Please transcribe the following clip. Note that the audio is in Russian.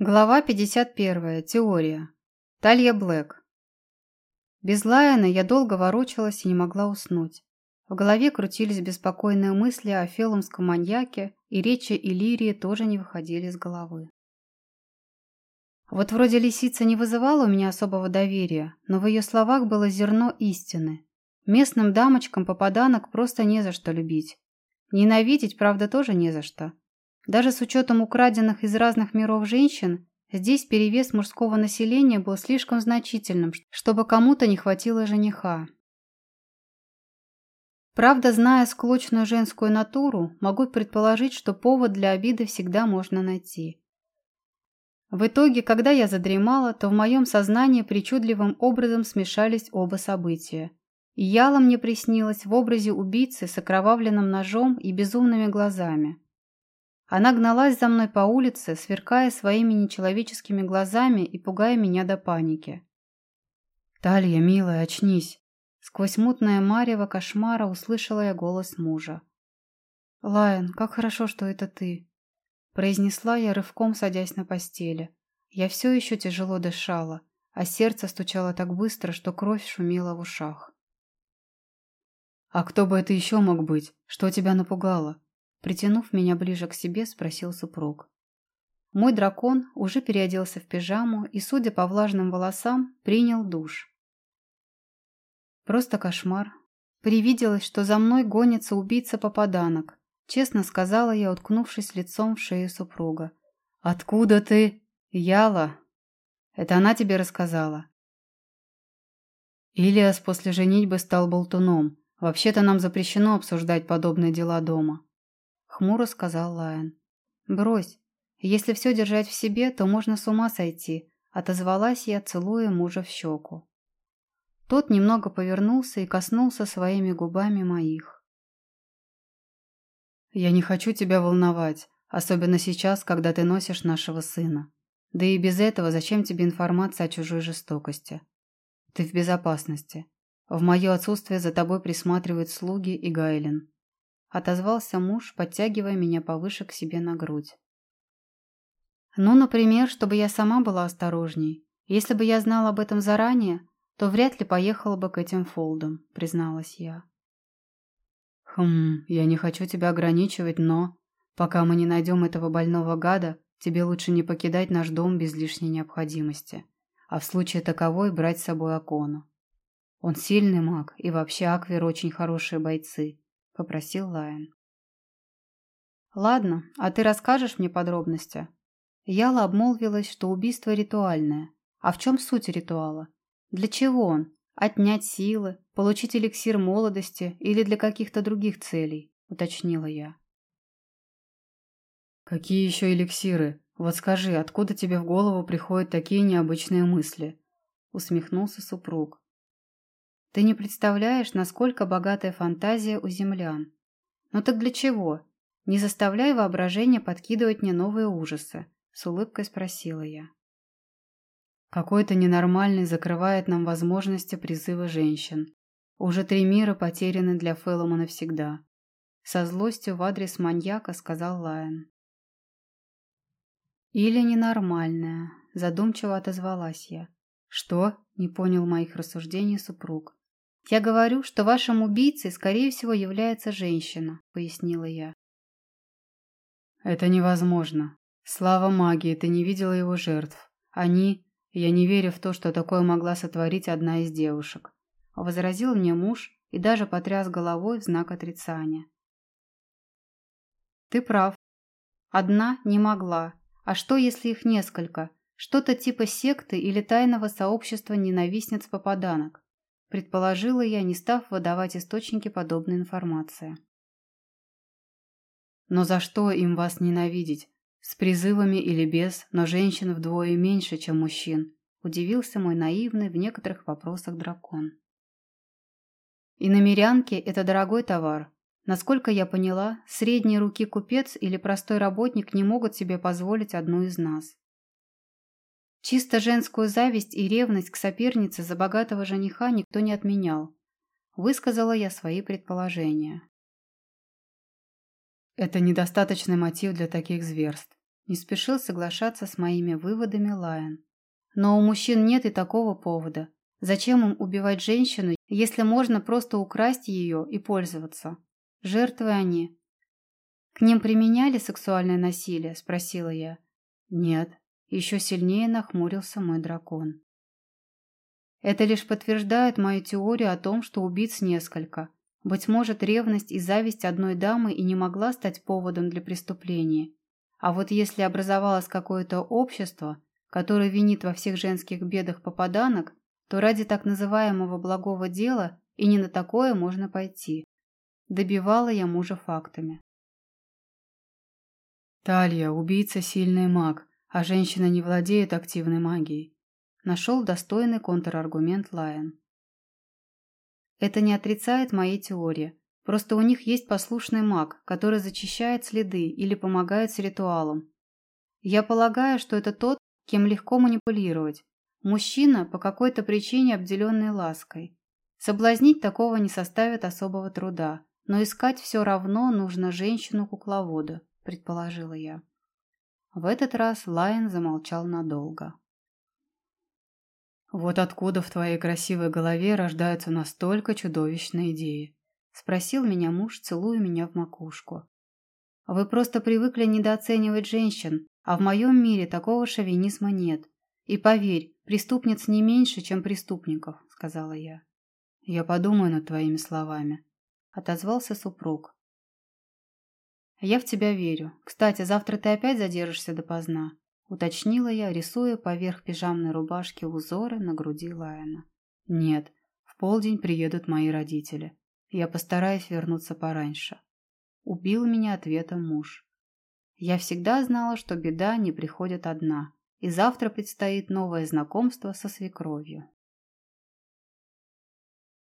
Глава 51. Теория. Талья Блэк. Без Лайона я долго ворочалась и не могла уснуть. В голове крутились беспокойные мысли о феломском маньяке, и речи Иллирии тоже не выходили из головы. Вот вроде лисица не вызывала у меня особого доверия, но в ее словах было зерно истины. Местным дамочкам попаданок просто не за что любить. Ненавидеть, правда, тоже не за что. Даже с учетом украденных из разных миров женщин, здесь перевес мужского населения был слишком значительным, чтобы кому-то не хватило жениха. Правда, зная склочную женскую натуру, могу предположить, что повод для обиды всегда можно найти. В итоге, когда я задремала, то в моем сознании причудливым образом смешались оба события. Яла мне приснилась в образе убийцы с окровавленным ножом и безумными глазами. Она гналась за мной по улице, сверкая своими нечеловеческими глазами и пугая меня до паники. «Талья, милая, очнись!» Сквозь мутное марево кошмара услышала я голос мужа. «Лайон, как хорошо, что это ты!» Произнесла я рывком, садясь на постели. Я все еще тяжело дышала, а сердце стучало так быстро, что кровь шумела в ушах. «А кто бы это еще мог быть? Что тебя напугало?» Притянув меня ближе к себе, спросил супруг. Мой дракон уже переоделся в пижаму и, судя по влажным волосам, принял душ. Просто кошмар. Привиделось, что за мной гонится убийца-попаданок. Честно сказала я, уткнувшись лицом в шею супруга. «Откуда ты?» «Яла». «Это она тебе рассказала?» Илиас после женитьбы стал болтуном. Вообще-то нам запрещено обсуждать подобные дела дома. Хмуро сказал Лайон. «Брось. Если все держать в себе, то можно с ума сойти», отозвалась я, целуя мужа в щеку. Тот немного повернулся и коснулся своими губами моих. «Я не хочу тебя волновать, особенно сейчас, когда ты носишь нашего сына. Да и без этого зачем тебе информация о чужой жестокости? Ты в безопасности. В мое отсутствие за тобой присматривают слуги и Гайлен отозвался муж, подтягивая меня повыше к себе на грудь. Ну, например, чтобы я сама была осторожней. Если бы я знала об этом заранее, то вряд ли поехала бы к этим фолдам, призналась я. Хм, я не хочу тебя ограничивать, но пока мы не найдем этого больного гада, тебе лучше не покидать наш дом без лишней необходимости, а в случае таковой брать с собой Акону. Он сильный маг, и вообще Аквер очень хорошие бойцы. — попросил Лайон. «Ладно, а ты расскажешь мне подробности?» Яла обмолвилась, что убийство ритуальное. А в чем суть ритуала? Для чего он? Отнять силы, получить эликсир молодости или для каких-то других целей? Уточнила я. Какие еще эликсиры? Вот скажи, откуда тебе в голову приходят такие необычные мысли? Усмехнулся супруг. Ты не представляешь, насколько богатая фантазия у землян. Ну так для чего? Не заставляй воображение подкидывать мне новые ужасы, с улыбкой спросила я. Какой-то ненормальный закрывает нам возможности призыва женщин. Уже три мира потеряны для Фэллома навсегда. Со злостью в адрес маньяка сказал Лайон. Или ненормальная, задумчиво отозвалась я. Что? Не понял моих рассуждений супруг. «Я говорю, что вашим убийцей, скорее всего, является женщина», — пояснила я. «Это невозможно. Слава магии, ты не видела его жертв. Они... Я не верю в то, что такое могла сотворить одна из девушек», — возразил мне муж и даже потряс головой в знак отрицания. «Ты прав. Одна не могла. А что, если их несколько? Что-то типа секты или тайного сообщества ненавистниц-попаданок? Предположила я, не став выдавать источники подобной информации. Но за что им вас ненавидеть? С призывами или без, но женщин вдвое меньше, чем мужчин, удивился мой наивный в некоторых вопросах дракон. И намерянки – это дорогой товар. Насколько я поняла, средней руки купец или простой работник не могут себе позволить одну из нас. Чисто женскую зависть и ревность к сопернице за богатого жениха никто не отменял. Высказала я свои предположения. Это недостаточный мотив для таких зверств. Не спешил соглашаться с моими выводами Лайон. Но у мужчин нет и такого повода. Зачем им убивать женщину, если можно просто украсть ее и пользоваться? Жертвы они. К ним применяли сексуальное насилие? Спросила я. Нет. Еще сильнее нахмурился мой дракон. Это лишь подтверждает мою теорию о том, что убийц несколько. Быть может, ревность и зависть одной дамы и не могла стать поводом для преступления. А вот если образовалось какое-то общество, которое винит во всех женских бедах попаданок, то ради так называемого благого дела и не на такое можно пойти. Добивала я мужа фактами. Талья, убийца сильный маг, а женщина не владеет активной магией. Нашел достойный контраргумент Лайон. Это не отрицает моей теории. Просто у них есть послушный маг, который зачищает следы или помогает с ритуалом. Я полагаю, что это тот, кем легко манипулировать. Мужчина, по какой-то причине обделенный лаской. Соблазнить такого не составит особого труда, но искать все равно нужно женщину-кукловода, предположила я. В этот раз Лайон замолчал надолго. «Вот откуда в твоей красивой голове рождаются настолько чудовищные идеи?» – спросил меня муж, целуя меня в макушку. «Вы просто привыкли недооценивать женщин, а в моем мире такого шовинизма нет. И поверь, преступниц не меньше, чем преступников», – сказала я. «Я подумаю над твоими словами», – отозвался супруг. «Я в тебя верю. Кстати, завтра ты опять задержишься допоздна?» Уточнила я, рисуя поверх пижамной рубашки узоры на груди Лайона. «Нет, в полдень приедут мои родители. Я постараюсь вернуться пораньше». Убил меня ответом муж. Я всегда знала, что беда не приходит одна, и завтра предстоит новое знакомство со свекровью.